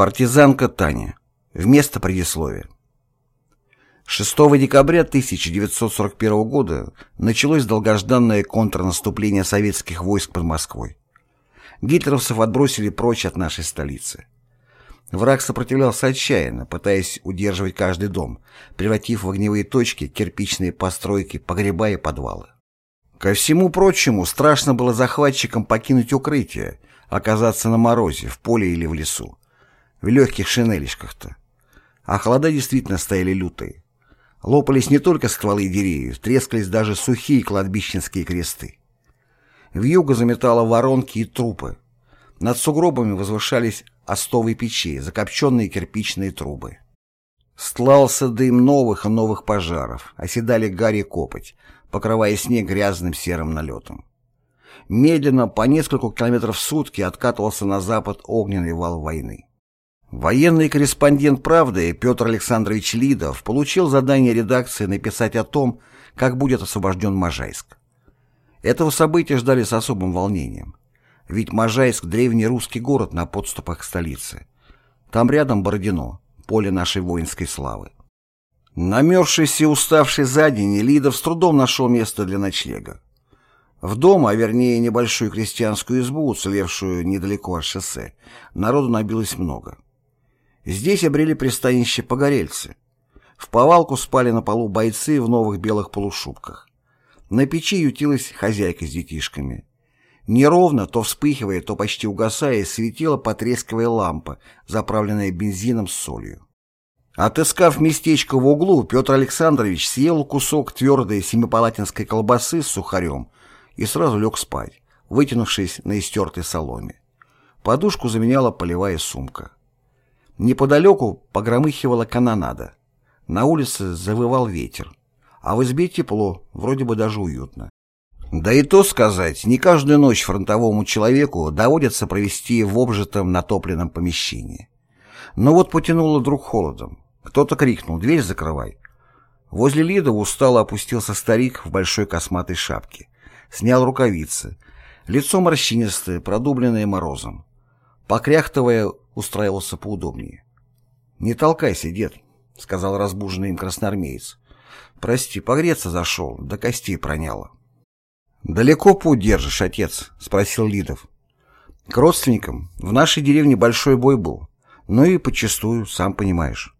Партизанка Таня. Вместо предисловия. 6 декабря 1941 года началось долгожданное контрнаступление советских войск под Москвой. Гитлеровцев отбросили прочь от нашей столицы. Враг сопротивлялся отчаянно, пытаясь удерживать каждый дом, превратив в огневые точки кирпичные постройки, погреба и подвалы. Ко всему прочему, страшно было захватчикам покинуть укрытие, оказаться на морозе, в поле или в лесу в легких шинелишках-то. А холода действительно стояли лютые. Лопались не только стволы деревьев, трескались даже сухие кладбищенские кресты. В юго заметало воронки и трупы. Над сугробами возвышались остовые печи, закопченные кирпичные трубы. Стлался дым новых и новых пожаров, оседали гарь копоть, покрывая снег грязным серым налетом. Медленно, по несколько километров в сутки, откатывался на запад огненный вал войны. Военный корреспондент «Правды» Петр Александрович Лидов получил задание редакции написать о том, как будет освобожден Можайск. Этого события ждали с особым волнением. Ведь Можайск – древний русский город на подступах к столице. Там рядом Бородино, поле нашей воинской славы. Намерзшийся и уставший за день, Лидов с трудом нашел место для ночлега. В дом, а вернее небольшую крестьянскую избу, уцелевшую недалеко от шоссе, народу набилось много. Здесь обрели пристанище погорельцы. В повалку спали на полу бойцы в новых белых полушубках. На печи ютилась хозяйка с детишками. Неровно, то вспыхивая, то почти угасая, светила потрескивая лампа, заправленная бензином с солью. Отыскав местечко в углу, Петр Александрович съел кусок твердой семипалатинской колбасы с сухарем и сразу лег спать, вытянувшись на истертой соломе. Подушку заменяла полевая сумка. Неподалеку погромыхивала канонада. На улице завывал ветер. А в избе тепло, вроде бы даже уютно. Да и то сказать, не каждую ночь фронтовому человеку доводится провести в обжитом натопленном помещении. Но вот потянуло вдруг холодом. Кто-то крикнул «Дверь закрывай!». Возле Лидова устало опустился старик в большой косматой шапке. Снял рукавицы. Лицо морщинистое, продубленное морозом. Покряхтывая, устраивался поудобнее. «Не толкайся, дед», — сказал разбуженный им красноармеец. «Прости, погреться зашел, до костей проняло». «Далеко путь держишь, отец?» — спросил Лидов. «К родственникам. В нашей деревне большой бой был. Ну и почастую, сам понимаешь.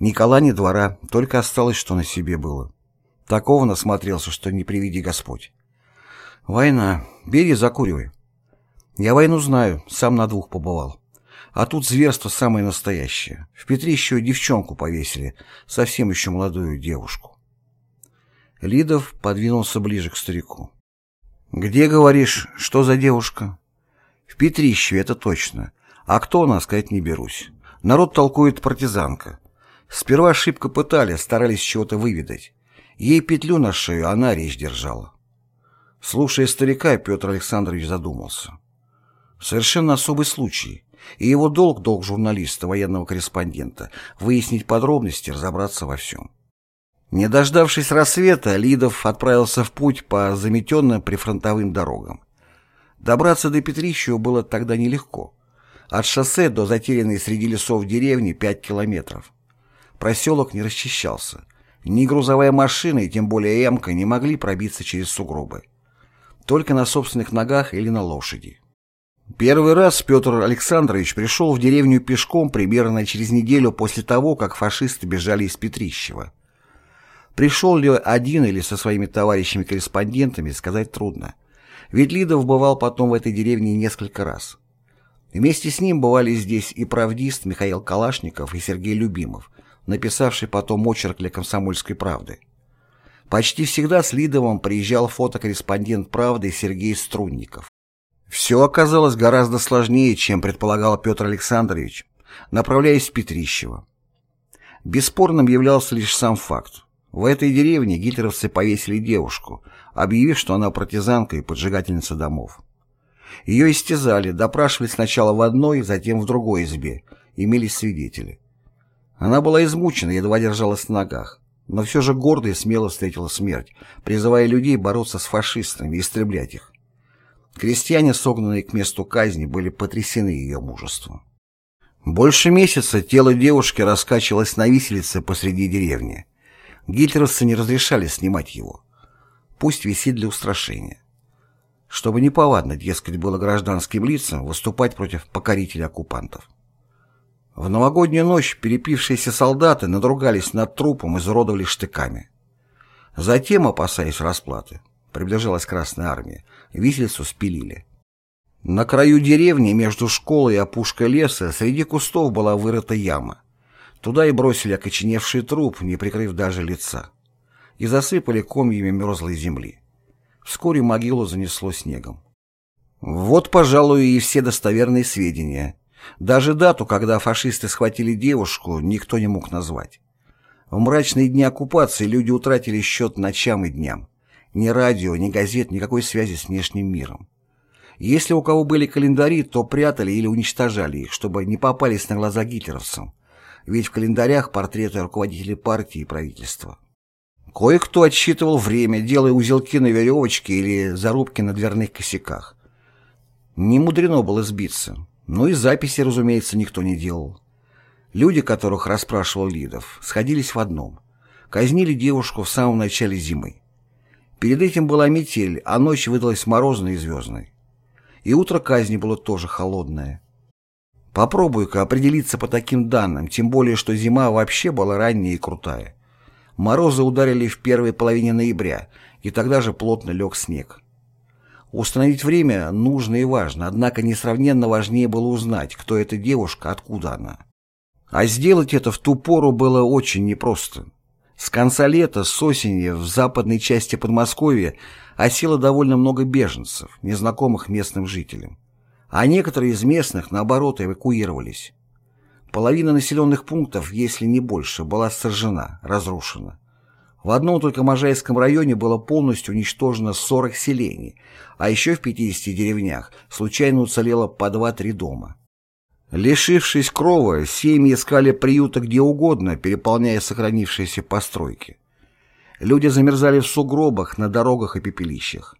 Ни кола, ни двора, только осталось, что на себе было. Такого насмотрелся, что не приведи Господь. Война. Бери, закуривай. Я войну знаю, сам на двух побывал. А тут зверство самое настоящее. В Петре еще девчонку повесили, совсем еще молодую девушку. Лидов подвинулся ближе к старику. «Где, говоришь, что за девушка?» «В Петрищеве, это точно. А кто она, сказать не берусь. Народ толкует партизанка. Сперва ошибка пытали, старались чего-то выведать. Ей петлю на шею, она речь держала». Слушая старика, Петр Александрович задумался. Совершенно особый случай. И его долг, долг журналиста, военного корреспондента, выяснить подробности, разобраться во всем. Не дождавшись рассвета, Лидов отправился в путь по заметенным прифронтовым дорогам. Добраться до Петрищева было тогда нелегко. От шоссе до затерянной среди лесов деревни 5 километров. Проселок не расчищался. Ни грузовая машина, и тем более эмка не могли пробиться через сугробы. Только на собственных ногах или на лошади. Первый раз Петр Александрович пришел в деревню пешком примерно через неделю после того, как фашисты бежали из Петрищева. Пришел ли один или со своими товарищами-корреспондентами, сказать трудно. Ведь Лидов бывал потом в этой деревне несколько раз. Вместе с ним бывали здесь и правдист Михаил Калашников и Сергей Любимов, написавший потом очерк для «Комсомольской правды». Почти всегда с Лидовым приезжал фотокорреспондент «Правды» Сергей Струнников. Все оказалось гораздо сложнее, чем предполагал Петр Александрович, направляясь в Петрищево. Бесспорным являлся лишь сам факт. В этой деревне гитлеровцы повесили девушку, объявив, что она партизанка и поджигательница домов. Ее истязали, допрашивали сначала в одной, затем в другой избе, имелись свидетели. Она была измучена, едва держалась на ногах, но все же гордо и смело встретила смерть, призывая людей бороться с фашистами и истреблять их. Крестьяне, согнанные к месту казни, были потрясены ее мужеством. Больше месяца тело девушки раскачивалось на виселице посреди деревни. Гитлеровцы не разрешали снимать его. Пусть висит для устрашения. Чтобы неповадно, дескать, было гражданским лицам выступать против покорителей оккупантов. В новогоднюю ночь перепившиеся солдаты надругались над трупом и изуродовали штыками. Затем, опасаясь расплаты, приближалась Красная Армия, виселицу спилили. На краю деревни между школой и опушкой леса среди кустов была вырыта яма. Туда и бросили окоченевший труп, не прикрыв даже лица. И засыпали комьями мерзлой земли. Вскоре могилу занесло снегом. Вот, пожалуй, и все достоверные сведения. Даже дату, когда фашисты схватили девушку, никто не мог назвать. В мрачные дни оккупации люди утратили счет ночам и дням. Ни радио, ни газет, никакой связи с внешним миром. Если у кого были календари, то прятали или уничтожали их, чтобы не попались на глаза гитлеровцам. Ведь в календарях портреты руководителей партии и правительства. Кое-кто отсчитывал время, делая узелки на веревочке или зарубки на дверных косяках. Не мудрено было сбиться. Но и записи, разумеется, никто не делал. Люди, которых расспрашивал Лидов, сходились в одном. Казнили девушку в самом начале зимы. Перед этим была метель, а ночь выдалась морозной и звездной. И утро казни было тоже холодное. Попробуй-ка определиться по таким данным, тем более, что зима вообще была ранняя и крутая. Морозы ударили в первой половине ноября, и тогда же плотно лег снег. Установить время нужно и важно, однако несравненно важнее было узнать, кто эта девушка, откуда она. А сделать это в ту пору было очень непросто. С конца лета, с осени, в западной части Подмосковья осело довольно много беженцев, незнакомых местным жителям. А некоторые из местных, наоборот, эвакуировались. Половина населенных пунктов, если не больше, была сожжена, разрушена. В одном только Можайском районе было полностью уничтожено 40 селений, а еще в 50 деревнях случайно уцелело по 2-3 дома. Лишившись крова, семьи искали приюта где угодно, переполняя сохранившиеся постройки. Люди замерзали в сугробах, на дорогах и пепелищах.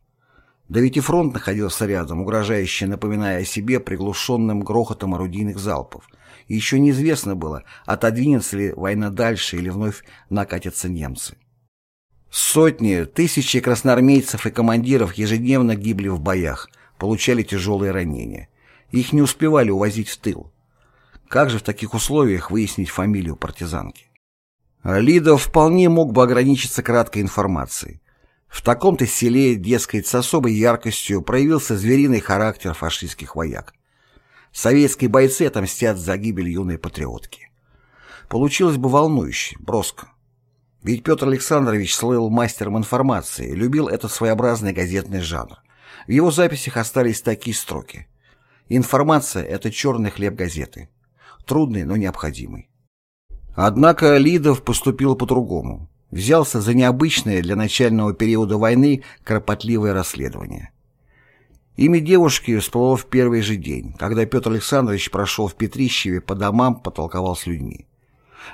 Да ведь и фронт находился рядом, угрожающе напоминая о себе приглушенным грохотом орудийных залпов. Еще неизвестно было, отодвинется ли война дальше или вновь накатятся немцы. Сотни, тысячи красноармейцев и командиров ежедневно гибли в боях, получали тяжелые ранения. Их не успевали увозить в тыл. Как же в таких условиях выяснить фамилию партизанки? Лидов вполне мог бы ограничиться краткой информацией. В таком-то селе, дескать, с особой яркостью проявился звериный характер фашистских вояк. Советские бойцы отомстят за гибель юной патриотки. Получилось бы волнующе, броско. Ведь Петр Александрович слыл мастером информации, любил этот своеобразный газетный жанр. В его записях остались такие строки. Информация – это черный хлеб газеты. Трудный, но необходимый. Однако Лидов поступил по-другому. Взялся за необычное для начального периода войны кропотливое расследование. Имя девушки всплыло в первый же день, когда Петр Александрович прошел в Петрищеве по домам, потолковал с людьми.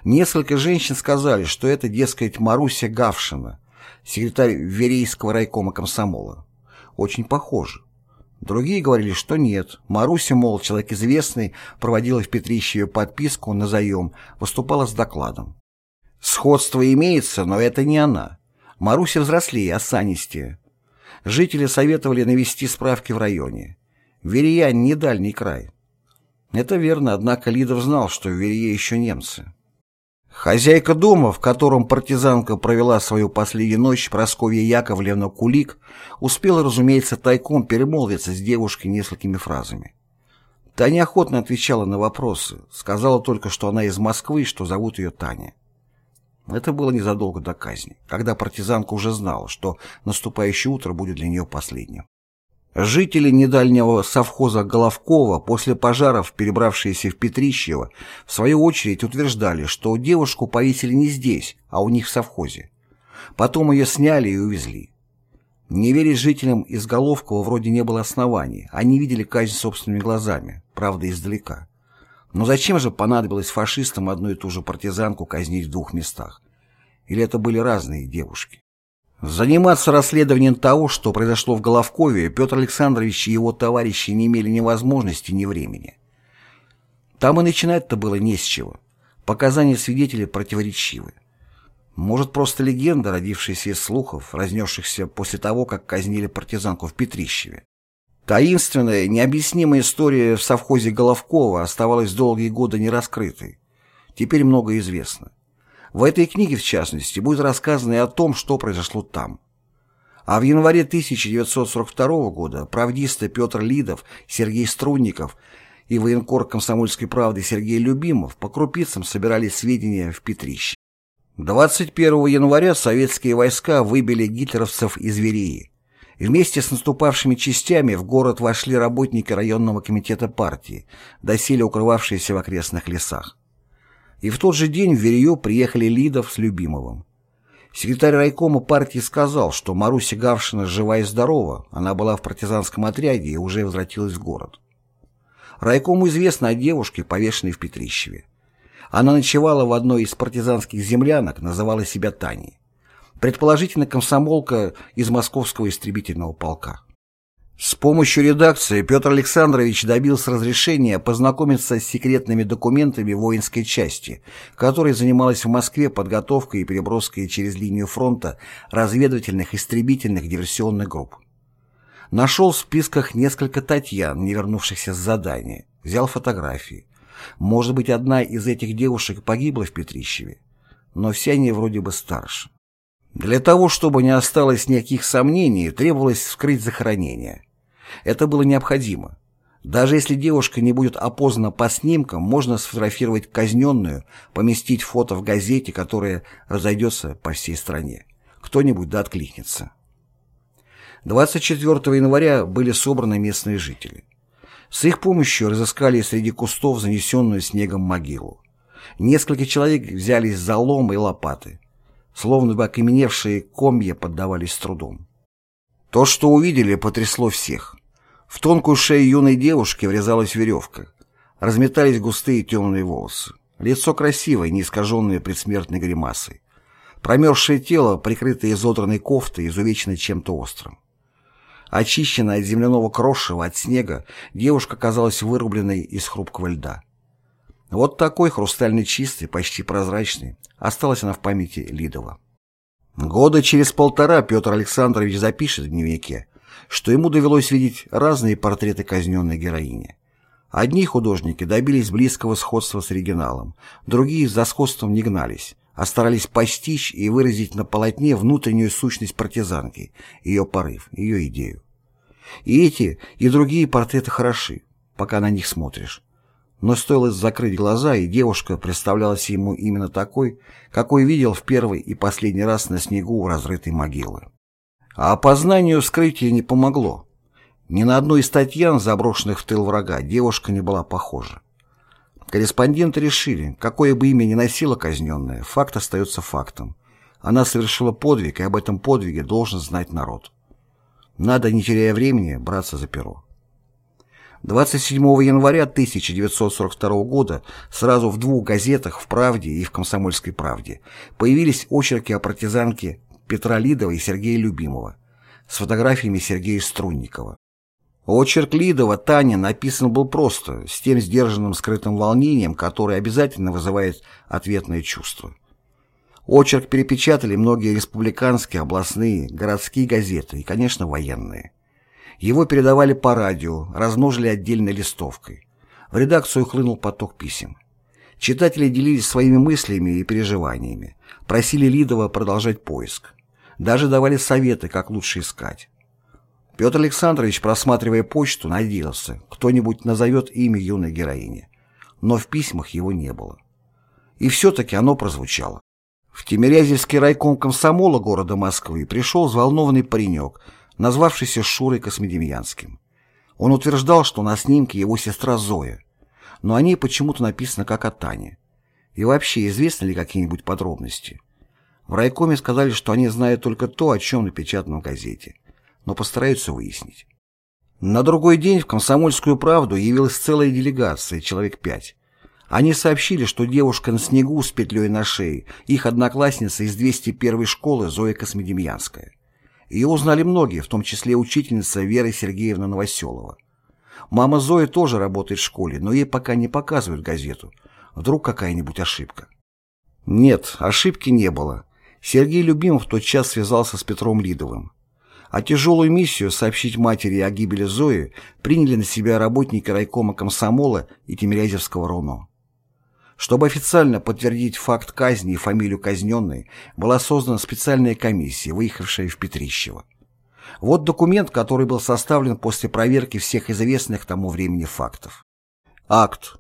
Несколько женщин сказали, что это, дескать, Маруся Гавшина, секретарь Верейского райкома комсомола. Очень похоже. Другие говорили, что нет. Маруся, мол, человек известный, проводила в Петрищеве подписку на заем, выступала с докладом. Сходство имеется, но это не она. Маруся взрослее, осанистее. Жители советовали навести справки в районе. Верия не дальний край. Это верно, однако Лидов знал, что в Верее еще немцы. Хозяйка дома, в котором партизанка провела свою последнюю ночь, Прасковья Яковлевна Кулик, успела, разумеется, тайком перемолвиться с девушкой несколькими фразами. Та неохотно отвечала на вопросы, сказала только, что она из Москвы, что зовут ее Таня. Это было незадолго до казни, когда партизанка уже знала, что наступающее утро будет для нее последним. Жители недальнего совхоза Головкова, после пожаров, перебравшиеся в Петрищево, в свою очередь утверждали, что девушку повесили не здесь, а у них в совхозе. Потом ее сняли и увезли. Не верить жителям из Головкова вроде не было оснований, они видели казнь собственными глазами, правда издалека. Но зачем же понадобилось фашистам одну и ту же партизанку казнить в двух местах? Или это были разные девушки? Заниматься расследованием того, что произошло в Головкове, Петр Александрович и его товарищи не имели ни возможности, ни времени. Там и начинать-то было не с чего. Показания свидетелей противоречивы. Может, просто легенда, родившаяся из слухов, разнесшихся после того, как казнили партизанку в Петрищеве. Таинственная, необъяснимая история в совхозе Головкова оставалась долгие годы нераскрытой. Теперь много известно. В этой книге, в частности, будет рассказано и о том, что произошло там. А в январе 1942 года правдисты Петр Лидов, Сергей Струнников и военкор комсомольской правды Сергей Любимов по крупицам собирали сведения в Петрище. 21 января советские войска выбили гитлеровцев из Вереи. Вместе с наступавшими частями в город вошли работники районного комитета партии, доселе укрывавшиеся в окрестных лесах. И в тот же день в Верею приехали Лидов с Любимовым. Секретарь райкома партии сказал, что Маруся Гавшина жива и здорова, она была в партизанском отряде и уже возвратилась в город. Райкому известно о девушке, повешенной в Петрищеве. Она ночевала в одной из партизанских землянок, называла себя Таней. Предположительно, комсомолка из московского истребительного полка. С помощью редакции Петр Александрович добился разрешения познакомиться с секретными документами воинской части, которая занималась в Москве подготовкой и переброской через линию фронта разведывательных истребительных диверсионных групп. Нашел в списках несколько Татьян, не вернувшихся с задания, взял фотографии. Может быть, одна из этих девушек погибла в Петрищеве, но все они вроде бы старше. Для того, чтобы не осталось никаких сомнений, требовалось вскрыть захоронение. Это было необходимо. Даже если девушка не будет опознана по снимкам, можно сфотографировать казненную, поместить фото в газете, которая разойдется по всей стране. Кто-нибудь да откликнется. 24 января были собраны местные жители. С их помощью разыскали среди кустов занесенную снегом могилу. Несколько человек взялись за лом и лопаты. Словно бы окаменевшие комья поддавались трудом. То, что увидели, потрясло всех. В тонкую шею юной девушки врезалась веревка. Разметались густые темные волосы. Лицо красивое, не искаженное предсмертной гримасой. Промерзшее тело, прикрытое изодранной кофтой, изувечено чем-то острым. Очищенная от земляного крошева, от снега, девушка казалась вырубленной из хрупкого льда. Вот такой хрустально чистый, почти прозрачный, осталась она в памяти Лидова. Года через полтора Петр Александрович запишет в дневнике, что ему довелось видеть разные портреты казненной героини. Одни художники добились близкого сходства с оригиналом, другие за сходством не гнались, а старались постичь и выразить на полотне внутреннюю сущность партизанки, ее порыв, ее идею. И эти, и другие портреты хороши, пока на них смотришь. Но стоило закрыть глаза, и девушка представлялась ему именно такой, какой видел в первый и последний раз на снегу у разрытой могилы. А опознанию вскрытия не помогло. Ни на одной из статьян, заброшенных в тыл врага, девушка не была похожа. Корреспонденты решили, какое бы имя ни носила казненная, факт остается фактом. Она совершила подвиг, и об этом подвиге должен знать народ. Надо, не теряя времени, браться за перо. 27 января 1942 года сразу в двух газетах «В правде» и «В комсомольской правде» появились очерки о партизанке Петра Лидова и Сергея Любимова с фотографиями Сергея Струнникова. Очерк Лидова Таня написан был просто, с тем сдержанным скрытым волнением, которое обязательно вызывает ответное чувство. Очерк перепечатали многие республиканские, областные, городские газеты и, конечно, военные. Его передавали по радио, размножили отдельной листовкой. В редакцию хлынул поток писем. Читатели делились своими мыслями и переживаниями, просили Лидова продолжать поиск. Даже давали советы, как лучше искать. Петр Александрович, просматривая почту, надеялся, кто-нибудь назовет имя юной героини. Но в письмах его не было. И все-таки оно прозвучало. В Тимирязевский райком комсомола города Москвы пришел взволнованный паренек, назвавшийся Шурой Космодемьянским. Он утверждал, что на снимке его сестра Зоя, но о ней почему-то написано как о Тане. И вообще, известны ли какие-нибудь подробности? В райкоме сказали, что они знают только то, о чем напечатано в газете, но постараются выяснить. На другой день в «Комсомольскую правду» явилась целая делегация, человек пять. Они сообщили, что девушка на снегу с петлей на шее, их одноклассница из 201 школы Зоя Космодемьянская. Ее узнали многие, в том числе учительница Вера Сергеевна Новоселова. Мама Зоя тоже работает в школе, но ей пока не показывают газету. Вдруг какая-нибудь ошибка. Нет, ошибки не было. Сергей Любимов тот час связался с Петром Лидовым. А тяжелую миссию сообщить матери о гибели Зои приняли на себя работники райкома комсомола и Тимирязевского РОНО. Чтобы официально подтвердить факт казни и фамилию казненной, была создана специальная комиссия, выехавшая в Петрищево. Вот документ, который был составлен после проверки всех известных тому времени фактов. Акт.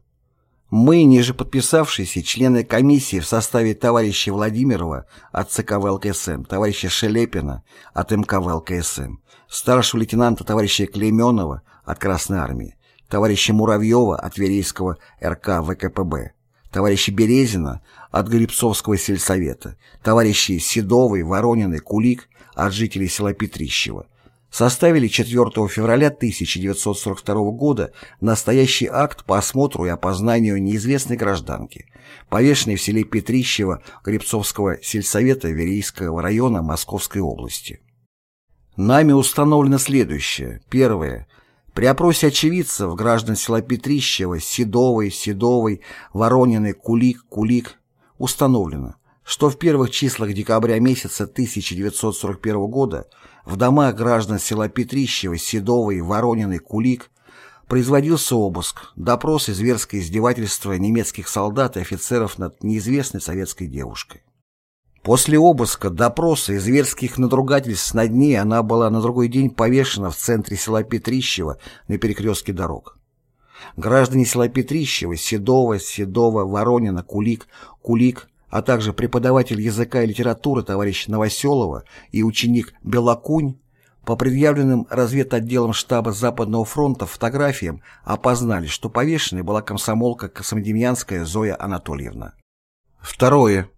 Мы, ниже подписавшиеся, члены комиссии в составе товарища Владимирова от ЦК ВЛКСМ, товарища Шелепина от МК ВЛКСМ, старшего лейтенанта товарища Клейменова от Красной Армии, товарища Муравьева от Верейского РК ВКПБ, товарища Березина от Грибцовского сельсовета, товарищи Седовой, Ворониной, Кулик от жителей села Петрищево, составили 4 февраля 1942 года настоящий акт по осмотру и опознанию неизвестной гражданки, повешенной в селе Петрищево Гребцовского сельсовета Верейского района Московской области. Нами установлено следующее. Первое. При опросе очевидцев граждан села Петрищево, Седовой, Седовой, Ворониной, Кулик, Кулик установлено, что в первых числах декабря месяца 1941 года в домах граждан села Петрищево, Седовой, Ворониной, Кулик производился обыск, допрос и зверское издевательство немецких солдат и офицеров над неизвестной советской девушкой. После обыска, допроса и зверских надругательств над ней она была на другой день повешена в центре села Петрищево на перекрестке дорог. Граждане села Петрищево, Седова, Седова, Воронина, Кулик, Кулик а также преподаватель языка и литературы товарищ Новоселова и ученик Белокунь, по предъявленным разведотделом штаба Западного фронта фотографиям опознали, что повешенной была комсомолка Космодемьянская Зоя Анатольевна. Второе.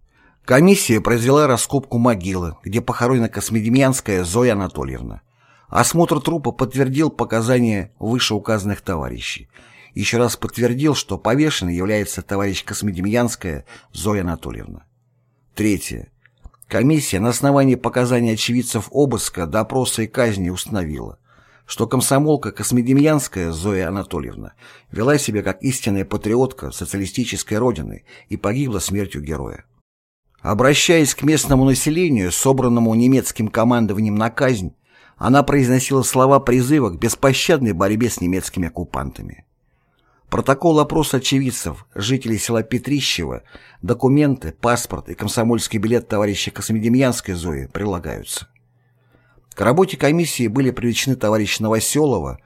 Комиссия произвела раскопку могилы, где похоронена Космодемьянская Зоя Анатольевна. Осмотр трупа подтвердил показания вышеуказанных товарищей еще раз подтвердил, что повешенной является товарищ Космодемьянская Зоя Анатольевна. Третье. Комиссия на основании показаний очевидцев обыска, допроса и казни установила, что комсомолка Космодемьянская Зоя Анатольевна вела себя как истинная патриотка социалистической родины и погибла смертью героя. Обращаясь к местному населению, собранному немецким командованием на казнь, она произносила слова призыва к беспощадной борьбе с немецкими оккупантами. Протокол опроса очевидцев, жителей села Петрищево, документы, паспорт и комсомольский билет товарища Космодемьянской Зои прилагаются. К работе комиссии были привлечены товарищ Новоселова,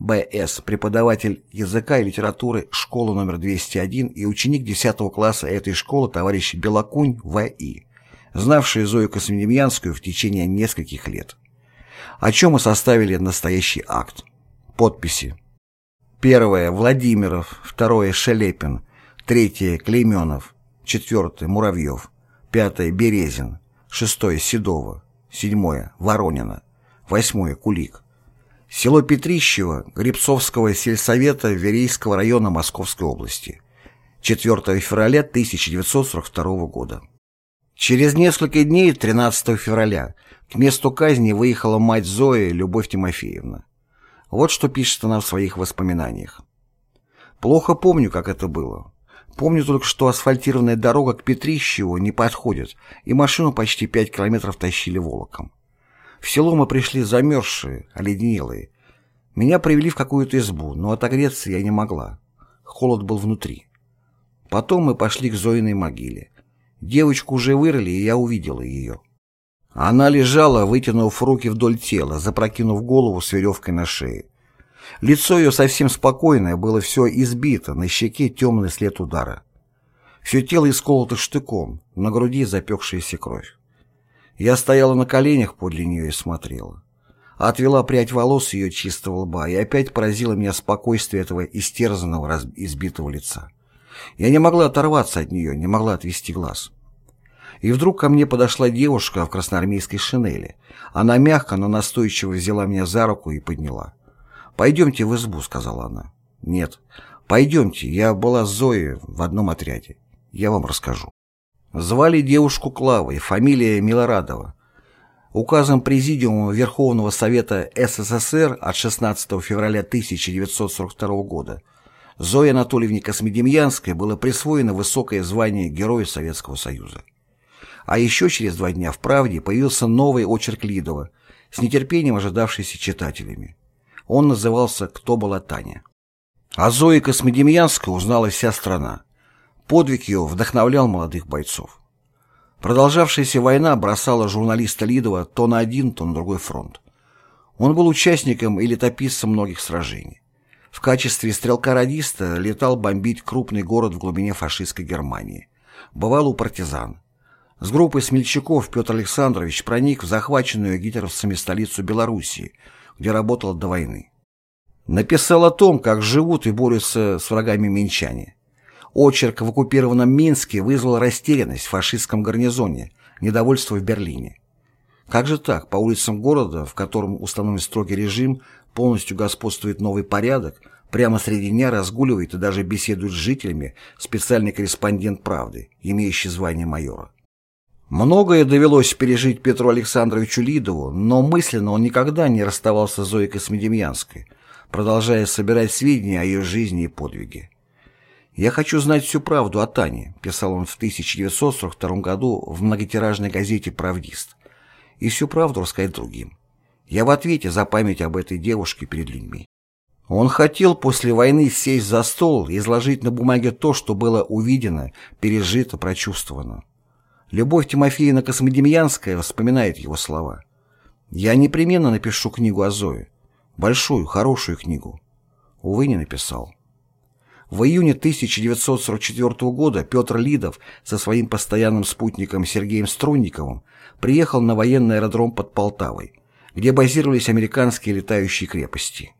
Б.С., преподаватель языка и литературы школы номер 201 и ученик 10 класса этой школы товарищ Белокунь В.И., знавший Зою Космодемьянскую в течение нескольких лет. О чем мы составили настоящий акт. Подписи Первое – Владимиров, второе – Шелепин, третье – Клейменов, четвертое – Муравьев, пятое – Березин, шестое – Седова, седьмое – Воронина, восьмое – Кулик. Село Петрищево Грибцовского сельсовета Верейского района Московской области. 4 февраля 1942 года. Через несколько дней, 13 февраля, к месту казни выехала мать Зои, Любовь Тимофеевна. Вот что пишет она в своих воспоминаниях. «Плохо помню, как это было. Помню только, что асфальтированная дорога к Петрищеву не подходит, и машину почти пять километров тащили волоком. В село мы пришли замерзшие, оледенелые. Меня привели в какую-то избу, но отогреться я не могла. Холод был внутри. Потом мы пошли к Зоиной могиле. Девочку уже вырыли, и я увидела ее. Она лежала, вытянув руки вдоль тела, запрокинув голову с веревкой на шее. Лицо ее совсем спокойное, было все избито, на щеке темный след удара. Все тело исколото штыком, на груди запекшаяся кровь. Я стояла на коленях подле нее и смотрела. Отвела прядь волос ее чистого лба, и опять поразило меня спокойствие этого истерзанного, избитого лица. Я не могла оторваться от нее, не могла отвести глаз. И вдруг ко мне подошла девушка в красноармейской шинели. Она мягко, но настойчиво взяла меня за руку и подняла. «Пойдемте в избу», — сказала она. «Нет, пойдемте, я была с Зоей в одном отряде. Я вам расскажу». Звали девушку Клавой, фамилия Милорадова. Указом Президиума Верховного Совета СССР от 16 февраля 1942 года Зое Анатольевне Космодемьянской было присвоено высокое звание Героя Советского Союза. А еще через два дня в «Правде» появился новый очерк Лидова, с нетерпением ожидавшийся читателями. Он назывался «Кто была Таня?». О Зое Космодемьянской узнала вся страна. Подвиг ее вдохновлял молодых бойцов. Продолжавшаяся война бросала журналиста Лидова то на один, то на другой фронт. Он был участником и летописцем многих сражений. В качестве стрелка-радиста летал бомбить крупный город в глубине фашистской Германии. Бывал у партизан. С группой смельчаков Петр Александрович проник в захваченную гитлеровцами столицу Белоруссии, где работал до войны. Написал о том, как живут и борются с врагами минчане. Очерк в оккупированном Минске вызвал растерянность в фашистском гарнизоне, недовольство в Берлине. Как же так, по улицам города, в котором установлен строгий режим, полностью господствует новый порядок, прямо среди дня разгуливает и даже беседует с жителями специальный корреспондент «Правды», имеющий звание майора. Многое довелось пережить Петру Александровичу Лидову, но мысленно он никогда не расставался с Зоей Космодемьянской, продолжая собирать сведения о ее жизни и подвиге. «Я хочу знать всю правду о Тане», — писал он в 1942 году в многотиражной газете «Правдист», «и всю правду рассказать другим. Я в ответе за память об этой девушке перед людьми». Он хотел после войны сесть за стол и изложить на бумаге то, что было увидено, пережито, прочувствовано. Любовь Тимофеевна Космодемьянская вспоминает его слова. «Я непременно напишу книгу о Зое. Большую, хорошую книгу». Увы, не написал. В июне 1944 года Петр Лидов со своим постоянным спутником Сергеем Струнниковым приехал на военный аэродром под Полтавой, где базировались американские летающие крепости.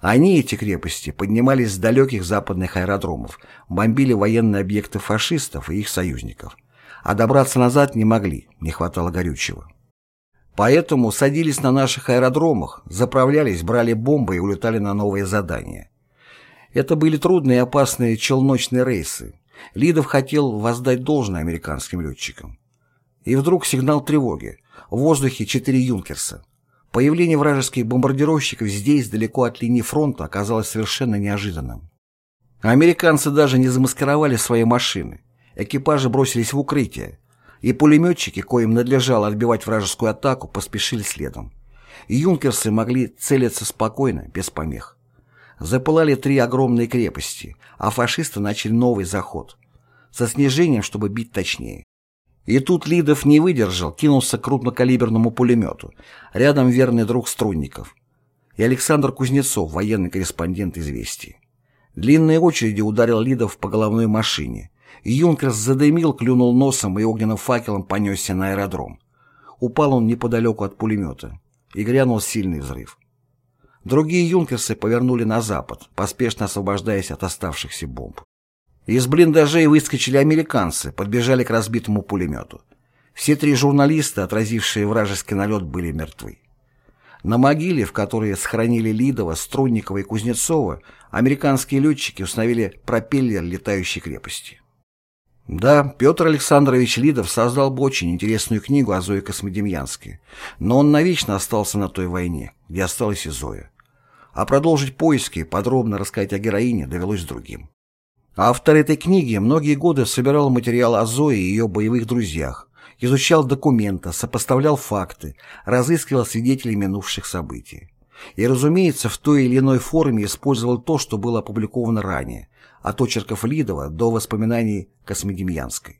Они, эти крепости, поднимались с далеких западных аэродромов, бомбили военные объекты фашистов и их союзников. А добраться назад не могли, не хватало горючего. Поэтому садились на наших аэродромах, заправлялись, брали бомбы и улетали на новые задания. Это были трудные и опасные челночные рейсы. Лидов хотел воздать должное американским летчикам. И вдруг сигнал тревоги. В воздухе четыре «Юнкерса». Появление вражеских бомбардировщиков здесь, далеко от линии фронта, оказалось совершенно неожиданным. Американцы даже не замаскировали свои машины. Экипажи бросились в укрытие, и пулеметчики, коим надлежало отбивать вражескую атаку, поспешили следом. И юнкерсы могли целиться спокойно, без помех. Запылали три огромные крепости, а фашисты начали новый заход. Со снижением, чтобы бить точнее. И тут Лидов не выдержал, кинулся к крупнокалиберному пулемету. Рядом верный друг Струнников. И Александр Кузнецов, военный корреспондент «Известий». Длинные очереди ударил Лидов по головной машине. Юнкерс задымил, клюнул носом и огненным факелом понесся на аэродром. Упал он неподалеку от пулемета. И грянул сильный взрыв. Другие юнкерсы повернули на запад, поспешно освобождаясь от оставшихся бомб. Из блиндажей выскочили американцы, подбежали к разбитому пулемету. Все три журналиста, отразившие вражеский налет, были мертвы. На могиле, в которой сохранили Лидова, Струнникова и Кузнецова, американские летчики установили пропеллер летающей крепости. Да, Петр Александрович Лидов создал бы очень интересную книгу о Зое Космодемьянской, но он навечно остался на той войне, где осталась и Зоя. А продолжить поиски, подробно рассказать о героине довелось другим. Автор этой книги многие годы собирал материал о Зое и ее боевых друзьях, изучал документы, сопоставлял факты, разыскивал свидетелей минувших событий. И, разумеется, в той или иной форме использовал то, что было опубликовано ранее, от очерков Лидова до воспоминаний Космодемьянской.